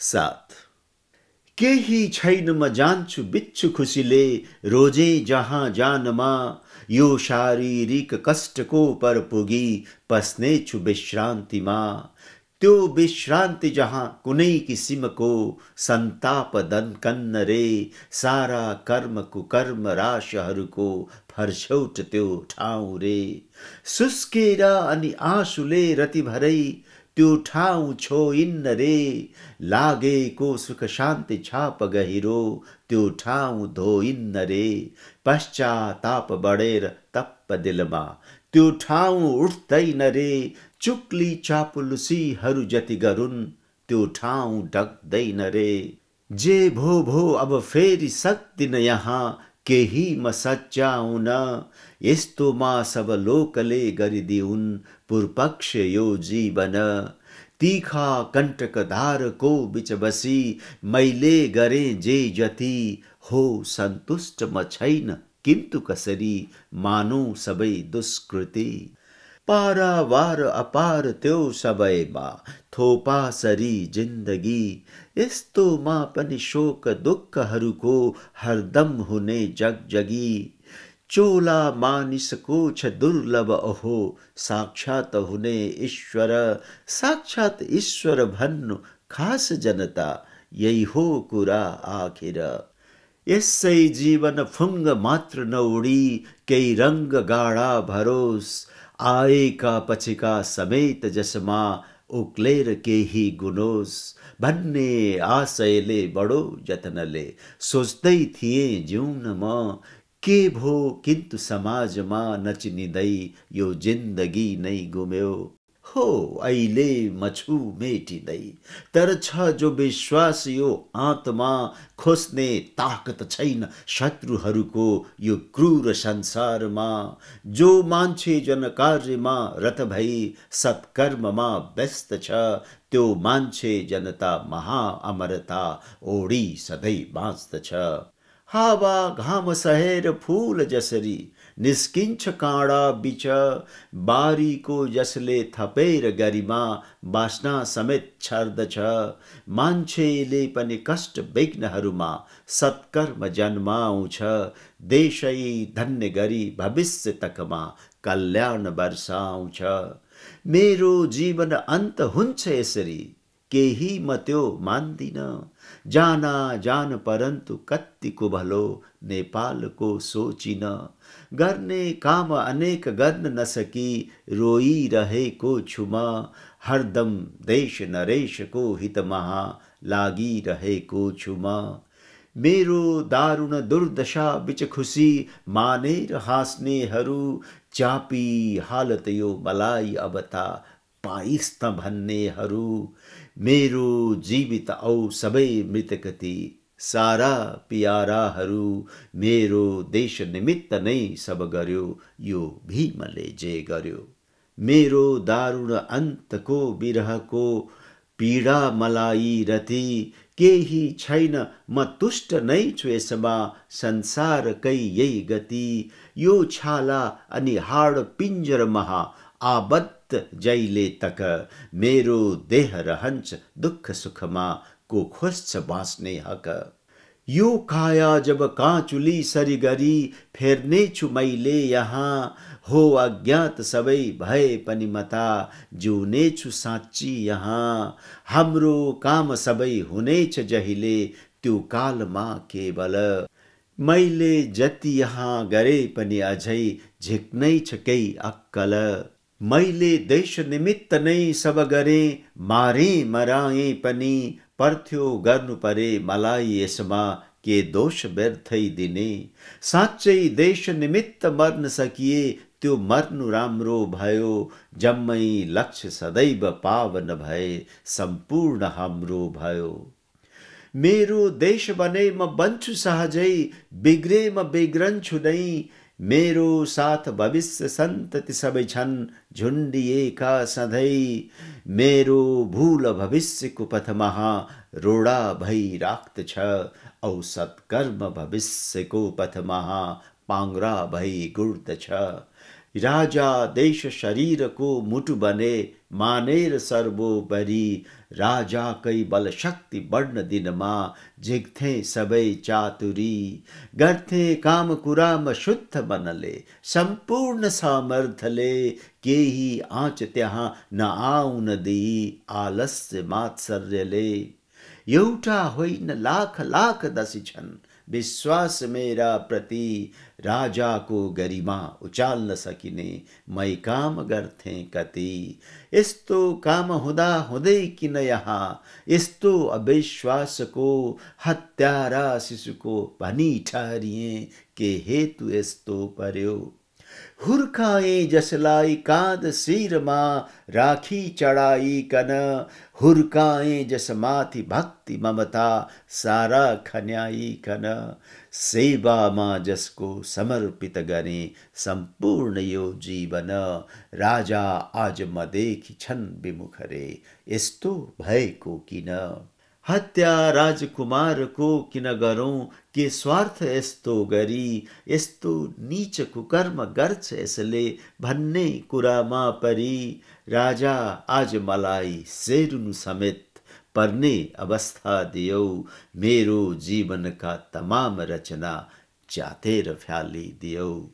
साथ। केही छैन म जान्छु, बिच्छु खुसीले, रोज़े जहाँ जानमा, यो शारीरिक कष्टको पर पुगी, पस्नेछु विश्रान्तिमा। त्यो विश्रान्ति जहाँ कुनै किसिमको सन्ताप दन रे सारा कर्म कुकर्म राशहरूको फर्छौट त्यो ठाउँ रे सुस्केर अनि आँसुले रतिभरै त्यो ठाउँ छोइन्न रे लागेको सुख शान्ति छाप गहिरो। त्यो ठाउँ धोइन्न रे पश्चाताप बढेर तप्प दिलमा त्यो ठाउँ उठ्दैन रे चुक्ली चापुलुसीहरू जति गरून्। त्यो ठाउँ ढक्दैन रे जे भो भो अब फेरि सक्दिन यहाँ। केही म सच्याउन यस्तोमा सब लोकले गरिदिउन् पूर्पक्ष यो जीवन। तिखा कण्टक धारको बिच बसी, मैले गरे जे जति, हो संतुष्ट म छैन किन्तु कसरी, मानु सबै दुष्कृति। पारावार अपार त्यो सबैमा थोपा सरी जिन्दगी यस्तोमा पनि शोक दुःखहरूको हरदम हुने जगजगी चोला मानिसको छ दुर्लभ अहो, साक्षात हुने ईश्वर। साक्षात ईश्वर भन्नु खास जनता, यही हो कुरा आखिर। यसै जीवन फुङ्ग मात्र नउडी केही रङ्ग गाडा भरोस। आएका पछिका समेत जसमा उक्लेर केही गुनोस्। भन्ने आशयले बडो जतनले सोच्दै थिएँ जिउन म के भो किन्तु समाजमा नचिनिँदै यो जिन्दगी नै गुम्यो हो अहिले मछु मेटिँदै तर छ जो विश्वास, यो आत्मा खोज्ने ताकत छैन शत्रुहरूको, यो क्रूर संसारमा जो मान्छे जनकार्यमा रत भई सत्कर्ममा व्यस्त छ, त्यो मान्छे जनता महा अमरता ओडी सधैँ बाँच्दछ। हावा घाम सहेर फुल जसरी निस्किन्छ काँडा बिच बारीको जसले थपेर गरिमा, बास्ना समेत छर्दछ मान्छेले पनि कष्ट विघ्नहरूमा सत्कर्म जन्माउँछ देशै धन्य गरी भविष्य तकमा कल्याण वर्षाउँछ मेरो जीवन अन्त हुन्छ यसरी, केही म त्यो मान्दिन। जाना जान परन्तु कत्तिको भलो नेपालको सोचिन गर्ने काम अनेक गर्न नसकी रोइरहेको छु म हरदम देश नरेशको हितमा लागिरहेको छु म मेरो दारुण दुर्दशा बिच खुसी मानेर हाँस्नेहरू, चापी हालत यो मलाई अब त पाइस्त भन्नेहरू मेरो जीवित औ सबै मृतकति सारा पियाराहरू, मेरो देश निमित्त नै सब गर्यो, यो भीमले जे गर्यो। मेरो दारुण अन्तको विरहको पीडा मलाई रति, केही छैन, म तुष्ट नै छु यसमा यही गति। यो छाला अनि हाड महा आबद्ध जैले तक। मेरो देह रहन्छ दुःख सुखमा, को खोज्छ बाँच्ने हक। यो काया जब काँचुली सरी गरी फेर्नेछु मैले यहाँ। हो अज्ञात सबै भए पनि मता जिउनेछु साँच्ची यहाँ। हाम्रो काम सबै हुनेछ जहिले, त्यो कालमा केवल। मैले जति यहाँ गरे पनि अझै, झिक्नै छ केही अक्कल। मैले देश निमित्त नै सब गरे, मारे मराए पनि, पर्थ्यो गर्नु परे मलाई यसमा के दोष व्यर्थै दिने। साँच्चै देश निमित्त मर्न सकिए, त्यो मर्नु राम्रो भयो, जम्मै लक्ष्य सदैव पावन भए, सम्पूर्ण हाम्रो भयो। मेरो देश बने म बन्छु सहजै, बिग्रे म बिग्रन्छु नै मेरो साथ भविष्य संतति सबै छन् झुन्डिएका सधैँ। मेरो भूल भविष्यको पथमा रोडा भई राख्दछ औ सत्कर्म भविष्यको पथमा पाङ्रा भई गुड्दछ राजा देश शरीर को मुटु बने मानेर सर्वोपरि राजाकै बल शक्ति बढ्न दिनमा झिक्थे सबै चातुरी। गर्थे काम कुरामा शुद्ध मनले सम्पूर्ण सामर्थ्यले केही आँच त्यहाँ नआउन दी, आलस्य मात्सर्यले एउटा होइन लाख लाख दसी छन् विश्वास मेरा प्रति राजा को गरिमा, उचाल न सकिने, मई काम गर्थे कति। यस्तो काम हुँदा हुँदै किन यहाँ यस्तो अविश्वासको हत्यारा शिशुको भनी ठहरिए के हेतु यस्तो पर्यो। हुर्काए जसलाई काँध शिरमा राखी चढाइकन हुर्काए जसमाथि भक्ति ममता, सारा खन्याइकन सेवामा जसको समर्पित गरे सम्पूर्ण यो जीवन। राजा आज मदेखि छन् विमुख रे यस्तो भएको किन? हत्या राजकुमारको किन गरौँ के स्वार्थ यस्तो गरी, यस्तो नीच कुकर्म गर्छ यसले भन्ने कुरामा परि, राजा आज मलाई सेरुनु समेत पर्ने अवस्था दियो। मेरो जीवनका तमाम रचना च्यातेर फ्यालिदियो।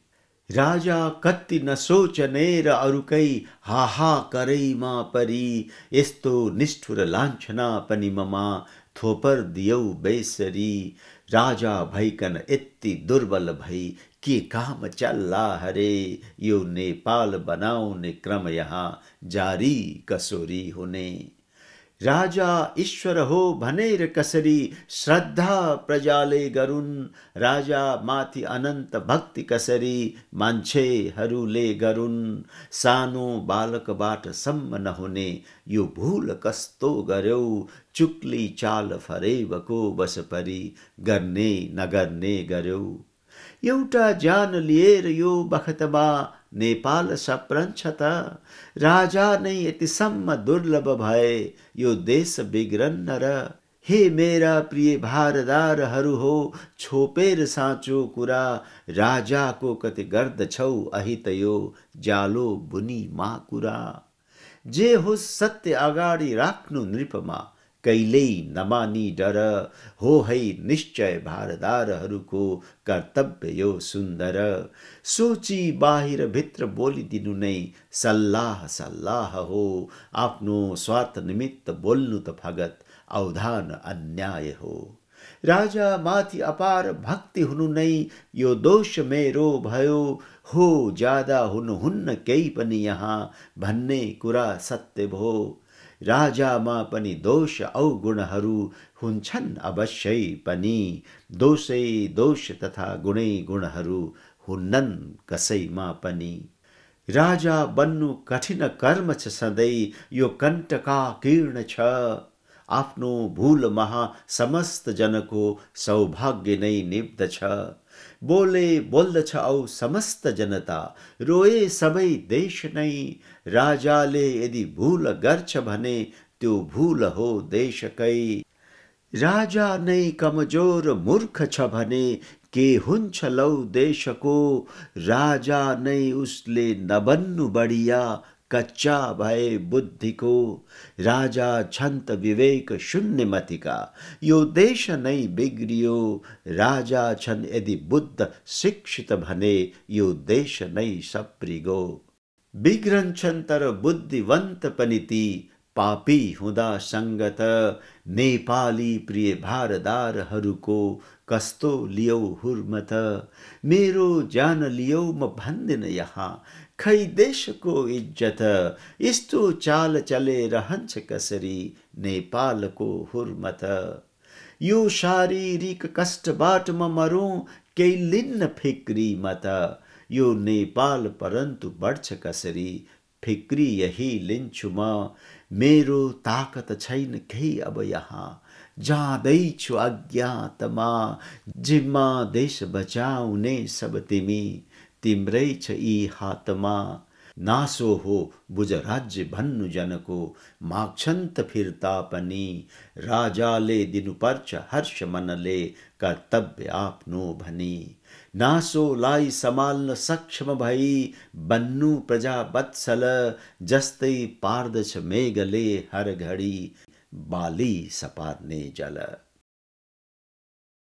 राजा कति नसोचने र अरूकै हाहा करैमा परी। यस्तो निष्ठुर लान्छना पनि ममा, थोपर दियौ बेसरी। राजा भइकन यति दुर्बल भई, के काम चल्ला हरे? यो नेपाल बनाउने क्रम यहाँ जारी कसोरी हुने। राजा ईश्वर हो भनेर कसरी, श्रद्धा प्रजाले गरून् राजा माथि अनन्त भक्ति कसरी मान्छेहरूले गरून् सानो बालकबाट सम्म नहुने, यो भूल कस्तो गर्यौ? चुक्ली चाल फरेवको बसपरी, गर्ने नगर्ने गर्यौ। एउटा ज्यान लिएर यो बखतमा नेपाल सप्रन्छ त राजा नै यतिसम्म दुर्लभ भए यो देश बिग्रन्न र हे मेरा प्रिय भारदारहरू हो छोपेर साँचो कुरा, राजाको कति गर्दछौ अहित यो जालो बुनी मा कुरा जे होस् सत्य अगाडि राख्नु नृपमा कहिल्यै नमानी डर। हो है निश्चय भारदारहरूको कर्तव्य यो सुन्दर। सोची बाहिर भित्र बोलिदिनु नै सल्लाह सल्लाह हो। आफ्नो स्वार्थ निमित्त बोल्नु त फगत अवधान अन्याय हो। राजा माथि अपार भक्ति हुनु नै यो दोष मेरो भयो। हो ज़्यादा हुनुहुन्न केही पनि यहाँ भन्ने कुरा सत्य भो। राजामा पनि दोष अवगुणहरू हुन्छन् अवश्यै पनि। दोषै दोष तथा गुणै गुणहरू हुन्नन् कसैमा पनि। राजा बन्नु कठिन कर्म छ सधैँ, यो कण्टका किर्ण छ। आफ्नो भूल महा समस्त जनको सौभाग्य नै निब्दछ बोले बोल्दछ औ समस्त जनता, रोए सबै देश नै राजाले यदि भूल गर्छ भने, त्यो भूल हो देशकै राजा नै कमज़ोर मूर्ख छ भने के हुन्छ लौ देशको राजा नै उसले नबन्नु बढिया कच्चा भय बुद्धि को, राजा छंत विवेक शून्य मतिका यो देश नई बिग्रियो, राजा छन यदि बुद्ध शिक्षित भने, यो देश नई सप्रिगो। बिग्रन्छन् तर बुद्धिवंत पनि ती पापी हुँदा सङ्गत नेपाली प्रिय भारदारहरूको कस्तो लियौ हुर्मत? मेरो ज्यान लियौ म भन्दिन यहाँ, खै देशको इज़्ज़त? यस्तो चाल चले रहन्छ कसरी नेपालको हुर्मत? यो शारीरिक कष्टबाट म मरौँ, केही लिन्न फिक्री मत? यो नेपाल परन्तु बढ्छ कसरी फिक्री यही लिन्छु म। मेरो ताकत छैन केही अब यहाँ। जाँदैछु अज्ञातमा जिम्मा देश बचाउने सब तिमी। तिम्रै छ यी हातमा। नासो हो बुज राज्य भन्नु जनको, माक्षन्त फिरता पनि राजाले दिनुपर्छ हर्ष मनले, कर्तव्य आफ्नो भनी। नासो नासोलाई सम्हाल्न सक्षम भई, बन्नु प्रजा बत्सल, जस्तै पार्दछ मेघले हर घडी बाली सपार्ने जल।